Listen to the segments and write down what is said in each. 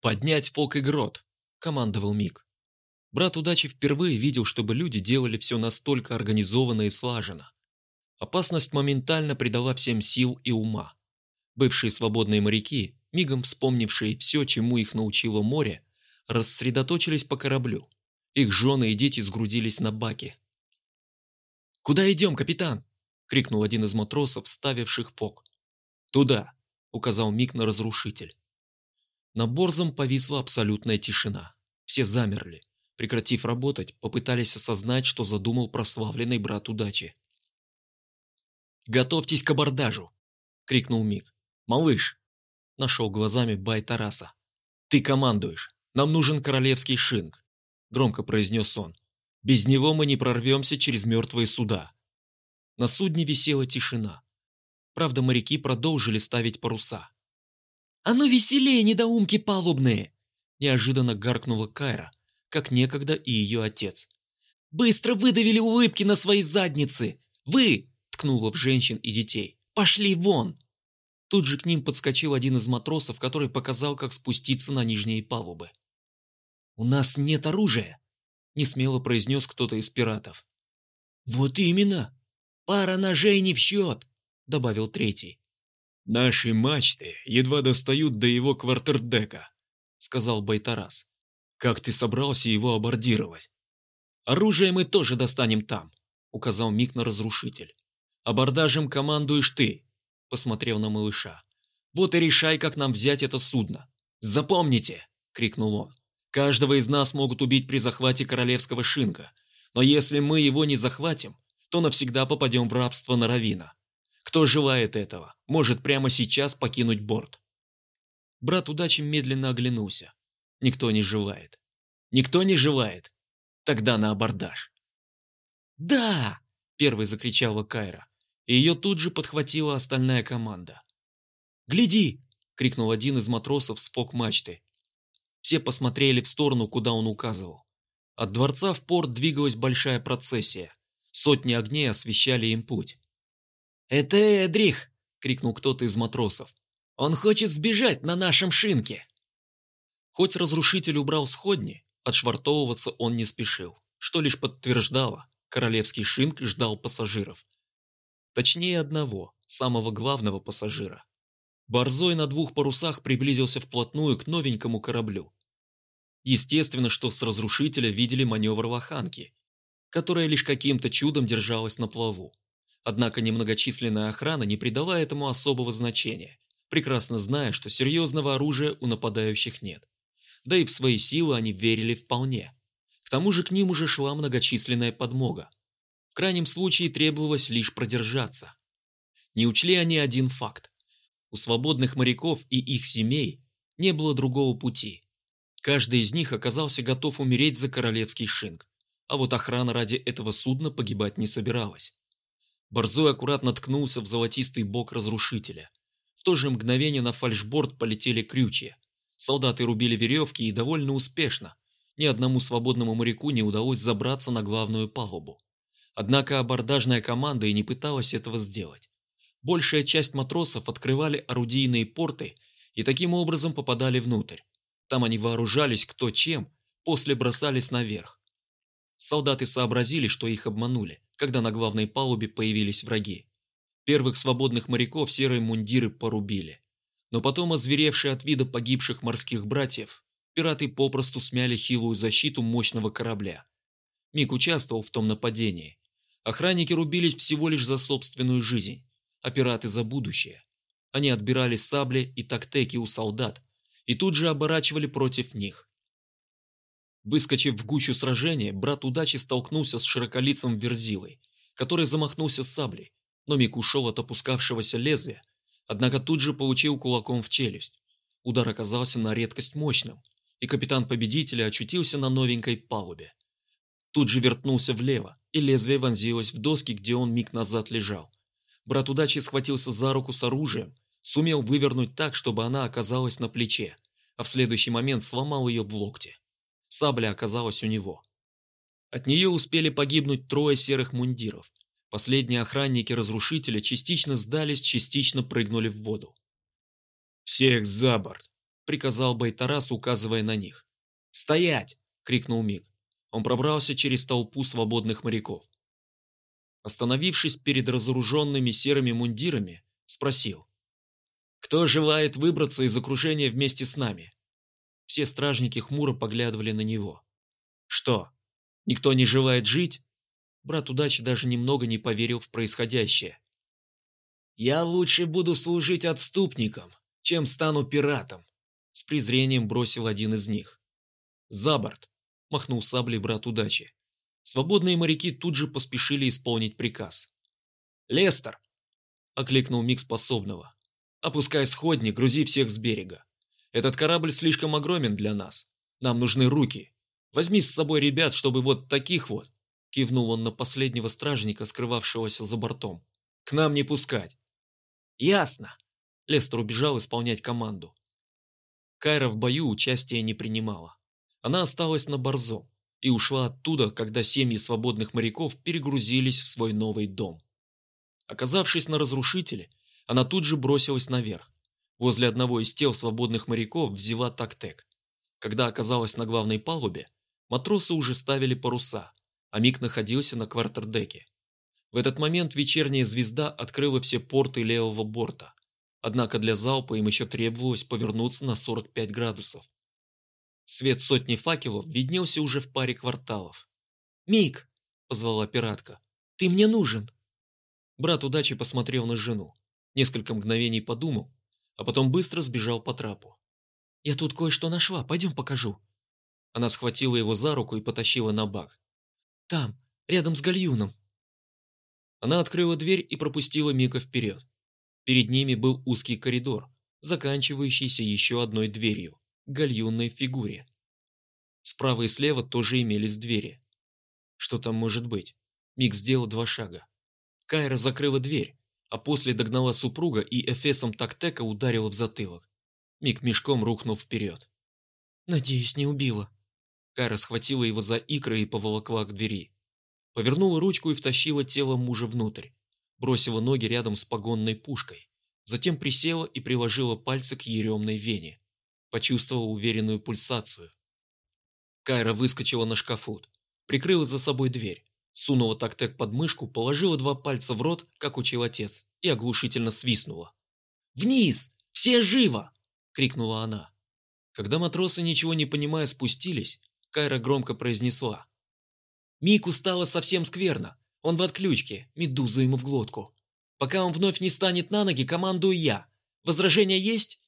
«Поднять фок и грот!» – командовал Мик. Брат удачи впервые видел, чтобы люди делали все настолько организованно и слаженно. Опасность моментально придала всем сил и ума. Бывшие свободные моряки, мигом вспомнившие все, чему их научило море, рассредоточились по кораблю. Их жены и дети сгрудились на баке. «Куда идем, капитан?» – крикнул один из матросов, ставивших фок. «Туда», – указал Мик на разрушитель. На борзом повисла абсолютная тишина. Все замерли. Прекратив работать, попытались осознать, что задумал прославленный брат удачи. «Готовьтесь к абордажу!» – крикнул Мик. «Малыш!» – нашел глазами Бай Тараса. «Ты командуешь. Нам нужен королевский шинг», – громко произнес он. «Без него мы не прорвемся через мертвые суда». На судне висела тишина. Правда, моряки продолжили ставить паруса. «А ну веселее, недоумки палубные!» Неожиданно гаркнула Кайра, как некогда и ее отец. «Быстро выдавили улыбки на свои задницы! Вы!» ткнула в женщин и детей. «Пошли вон!» Тут же к ним подскочил один из матросов, который показал, как спуститься на нижние палубы. «У нас нет оружия!» – несмело произнес кто-то из пиратов. «Вот именно! Пара ножей не в счет!» – добавил третий. «Наши мачты едва достают до его квартердека», — сказал Байтарас. «Как ты собрался его абордировать?» «Оружие мы тоже достанем там», — указал Мик на разрушитель. «Абордажем командуешь ты», — посмотрев на малыша. «Вот и решай, как нам взять это судно. Запомните!» — крикнул он. «Каждого из нас могут убить при захвате королевского шинка, но если мы его не захватим, то навсегда попадем в рабство на Равина. Кто желает этого, может прямо сейчас покинуть борт. Брат удачи медленно оглянулся. Никто не желает. Никто не желает. Тогда на абордаж. «Да!» – первой закричала Кайра. И ее тут же подхватила остальная команда. «Гляди!» – крикнул один из матросов с фок-мачты. Все посмотрели в сторону, куда он указывал. От дворца в порт двигалась большая процессия. Сотни огней освещали им путь. «Это Эдрих!» — крикнул кто-то из матросов. «Он хочет сбежать на нашем шинке!» Хоть разрушитель убрал сходни, отшвартовываться он не спешил, что лишь подтверждало, королевский шинк ждал пассажиров. Точнее одного, самого главного пассажира. Борзой на двух парусах приблизился вплотную к новенькому кораблю. Естественно, что с разрушителя видели маневр лоханки, которая лишь каким-то чудом держалась на плаву. Однако немногочисленная охрана не придала этому особого значения, прекрасно зная, что серьезного оружия у нападающих нет. Да и в свои силы они верили вполне. К тому же к ним уже шла многочисленная подмога. В крайнем случае требовалось лишь продержаться. Не учли они один факт. У свободных моряков и их семей не было другого пути. Каждый из них оказался готов умереть за королевский шинг, а вот охрана ради этого судна погибать не собиралась. Борзой аккуратно ткнулся в золотистый бок разрушителя. В то же мгновение на фальшборд полетели крючья. Солдаты рубили веревки и довольно успешно. Ни одному свободному моряку не удалось забраться на главную палубу. Однако абордажная команда и не пыталась этого сделать. Большая часть матросов открывали орудийные порты и таким образом попадали внутрь. Там они вооружались кто чем, после бросались наверх. Солдаты сообразили, что их обманули когда на главной палубе появились враги. Первых свободных моряков серые мундиры порубили. Но потом, озверевшие от вида погибших морских братьев, пираты попросту смяли хилую защиту мощного корабля. Мик участвовал в том нападении. Охранники рубились всего лишь за собственную жизнь, а пираты за будущее. Они отбирали сабли и тактеки у солдат и тут же оборачивали против них. Выскочив в гущу сражения, брат удачи столкнулся с широколицым верзилой, который замахнулся саблей, но миг ушел от опускавшегося лезвия, однако тут же получил кулаком в челюсть. Удар оказался на редкость мощным, и капитан победителя очутился на новенькой палубе. Тут же вертнулся влево, и лезвие вонзилось в доски, где он миг назад лежал. Брат удачи схватился за руку с оружием, сумел вывернуть так, чтобы она оказалась на плече, а в следующий момент сломал ее в локте. Сабля оказалась у него. От нее успели погибнуть трое серых мундиров. Последние охранники разрушителя частично сдались, частично прыгнули в воду. «Всех за борт!» – приказал Байтарас, указывая на них. «Стоять!» – крикнул Миг. Он пробрался через толпу свободных моряков. Остановившись перед разоруженными серыми мундирами, спросил. «Кто желает выбраться из окружения вместе с нами?» Все стражники хмуро поглядывали на него. «Что, никто не желает жить?» Брат удачи даже немного не поверил в происходящее. «Я лучше буду служить отступником, чем стану пиратом», с презрением бросил один из них. «За борт!» – махнул саблей брат удачи. Свободные моряки тут же поспешили исполнить приказ. «Лестер!» – окликнул миг способного. «Опускай сходни, грузи всех с берега. Этот корабль слишком огромен для нас. Нам нужны руки. Возьми с собой ребят, чтобы вот таких вот...» Кивнул он на последнего стражника, скрывавшегося за бортом. «К нам не пускать». «Ясно!» Лестер убежал исполнять команду. Кайра в бою участия не принимала. Она осталась на Борзо и ушла оттуда, когда семьи свободных моряков перегрузились в свой новый дом. Оказавшись на разрушителе, она тут же бросилась наверх. Возле одного из тел свободных моряков взяла тактек. Когда оказалась на главной палубе, матросы уже ставили паруса, а Мик находился на квартердеке. В этот момент вечерняя звезда открыла все порты левого борта, Однако для залпа им еще требовалось повернуться на 45 градусов. Свет сотни факелов виднелся уже в паре кварталов. «Мик!» – позвала пиратка. «Ты мне нужен!» Брат удачи посмотрел на жену, несколько мгновений подумал, а потом быстро сбежал по трапу. «Я тут кое-что нашла, пойдем покажу». Она схватила его за руку и потащила на бак. «Там, рядом с гальюном». Она открыла дверь и пропустила Мика вперед. Перед ними был узкий коридор, заканчивающийся еще одной дверью, гальюнной фигуре. Справа и слева тоже имелись двери. Что там может быть? Мик сделал два шага. Кайра закрыла дверь, а после догнала супруга и эфесом тактека ударила в затылок. Мик мешком рухнул вперед. «Надеюсь, не убила». Кайра схватила его за икры и поволокла к двери. Повернула ручку и втащила тело мужа внутрь бросила ноги рядом с погонной пушкой, затем присела и приложила пальцы к еремной вене. Почувствовала уверенную пульсацию. Кайра выскочила на шкафут, прикрыла за собой дверь, сунула тактек под мышку, положила два пальца в рот, как учил отец, и оглушительно свистнула. «Вниз! Все живо!» – крикнула она. Когда матросы, ничего не понимая, спустились, Кайра громко произнесла. «Мику стало совсем скверно. Он в отключке, медузу ему в глотку. Пока он вновь не станет на ноги, командую я. Возражения есть?»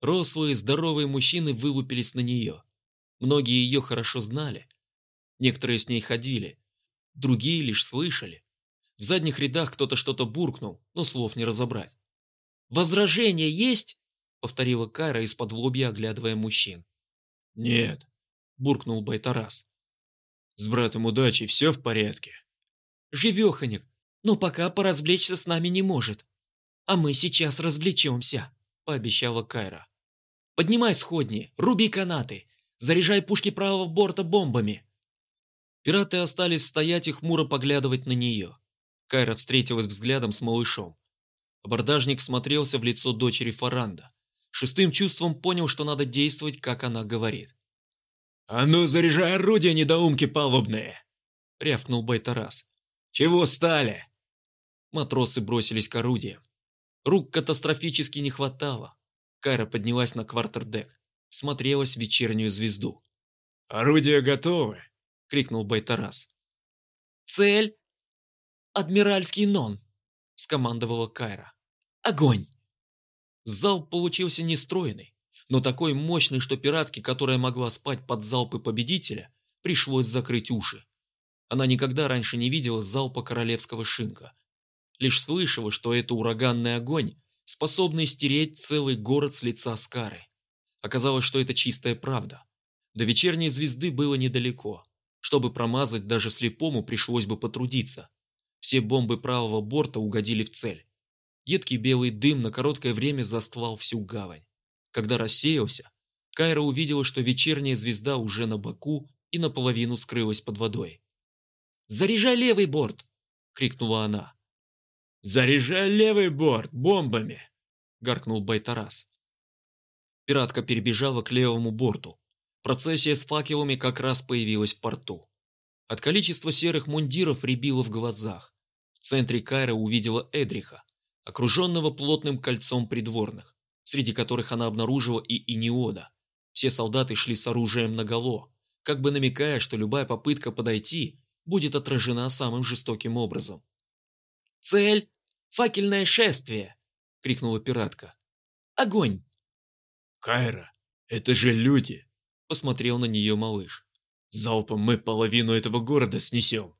Рослые, здоровые мужчины вылупились на нее. Многие ее хорошо знали. Некоторые с ней ходили, другие лишь слышали. В задних рядах кто-то что-то буркнул, но слов не разобрать. «Возражения есть?» — повторила Кайра из-под лобья, оглядывая мужчин. «Нет», — буркнул Байтарас. С братом удачи все в порядке. Живеханик, но пока поразвлечься с нами не может. А мы сейчас развлечемся, пообещала Кайра. Поднимай сходни, руби канаты, заряжай пушки правого борта бомбами. Пираты остались стоять и хмуро поглядывать на нее. Кайра встретилась взглядом с малышом. Абордажник смотрелся в лицо дочери Фаранда. Шестым чувством понял, что надо действовать, как она говорит. «А ну, заряжай орудия, недоумки палубные!» — рявкнул Байтарас. «Чего стали?» Матросы бросились к орудиям. Рук катастрофически не хватало. Кайра поднялась на квартердек, смотрелась в вечернюю звезду. «Орудия готовы!» — крикнул Байтарас. «Цель? Адмиральский нон!» — скомандовала Кайра. «Огонь!» Залп получился нестроенный но такой мощный, что пиратке, которая могла спать под залпы победителя, пришлось закрыть уши. Она никогда раньше не видела залпа королевского шинка. Лишь слышала, что это ураганный огонь, способный стереть целый город с лица Скары. Оказалось, что это чистая правда. До вечерней звезды было недалеко. Чтобы промазать даже слепому, пришлось бы потрудиться. Все бомбы правого борта угодили в цель. Едкий белый дым на короткое время застлал всю гавань. Когда рассеялся, Кайра увидела, что вечерняя звезда уже на боку и наполовину скрылась под водой. «Заряжай левый борт!» — крикнула она. «Заряжай левый борт бомбами!» — гаркнул Байтарас. Пиратка перебежала к левому борту. Процессия с факелами как раз появилась в порту. От количества серых мундиров рябило в глазах. В центре Кайра увидела Эдриха, окруженного плотным кольцом придворных, среди которых она обнаружила и Иниода. Все солдаты шли с оружием наголо, как бы намекая, что любая попытка подойти будет отражена самым жестоким образом. «Цель – факельное шествие!» – крикнула пиратка. «Огонь!» «Кайра, это же люди!» – посмотрел на нее малыш. «Залпом мы половину этого города снесем!»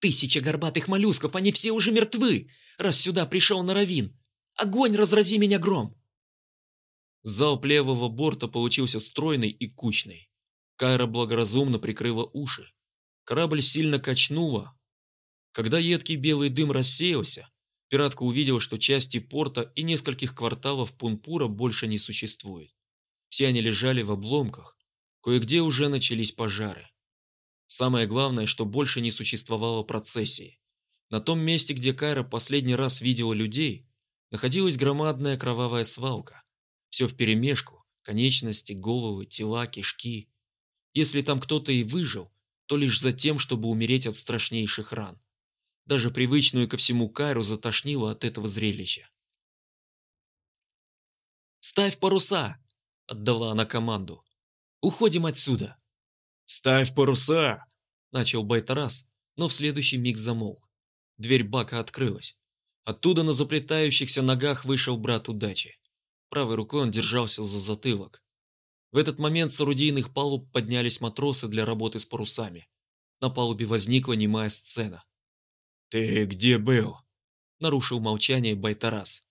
«Тысяча горбатых моллюсков, они все уже мертвы, раз сюда пришел Наравин! Огонь, разрази меня гром!» Залп левого борта получился стройный и кучный. Кайра благоразумно прикрыла уши. Корабль сильно качнуло. Когда едкий белый дым рассеялся, пиратка увидела, что части порта и нескольких кварталов Пунпура больше не существует. Все они лежали в обломках, кое-где уже начались пожары. Самое главное, что больше не существовало процессии. На том месте, где Кайра последний раз видела людей, находилась громадная кровавая свалка. Все вперемешку, конечности, головы, тела, кишки. Если там кто-то и выжил, то лишь за тем, чтобы умереть от страшнейших ран. Даже привычную ко всему Кайру затошнило от этого зрелища. «Ставь паруса!» – отдала она команду. «Уходим отсюда!» «Ставь паруса!» – начал Байтарас, но в следующий миг замолк. Дверь бака открылась. Оттуда на заплетающихся ногах вышел брат удачи. Правой рукой он держался за затылок. В этот момент с орудийных палуб поднялись матросы для работы с парусами. На палубе возникла немая сцена. «Ты где был?» – нарушил молчание Байтарас.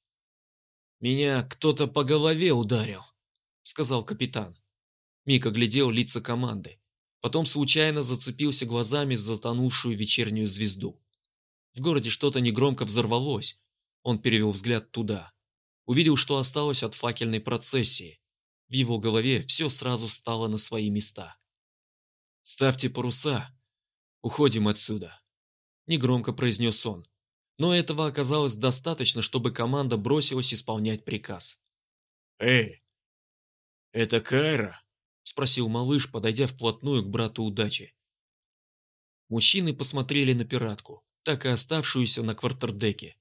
«Меня кто-то по голове ударил», – сказал капитан. Мик оглядел лица команды. Потом случайно зацепился глазами за затонувшую вечернюю звезду. В городе что-то негромко взорвалось. Он перевел взгляд туда. Увидел, что осталось от факельной процессии. В его голове все сразу стало на свои места. «Ставьте паруса. Уходим отсюда», – негромко произнес он. Но этого оказалось достаточно, чтобы команда бросилась исполнять приказ. «Эй, это Кайра?» – спросил малыш, подойдя вплотную к брату удачи. Мужчины посмотрели на пиратку, так и оставшуюся на квартердеке.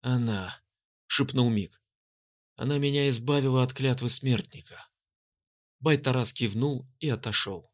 «Она», – шепнул Мик. Она меня избавила от клятвы смертника. Байтарас кивнул и отошел.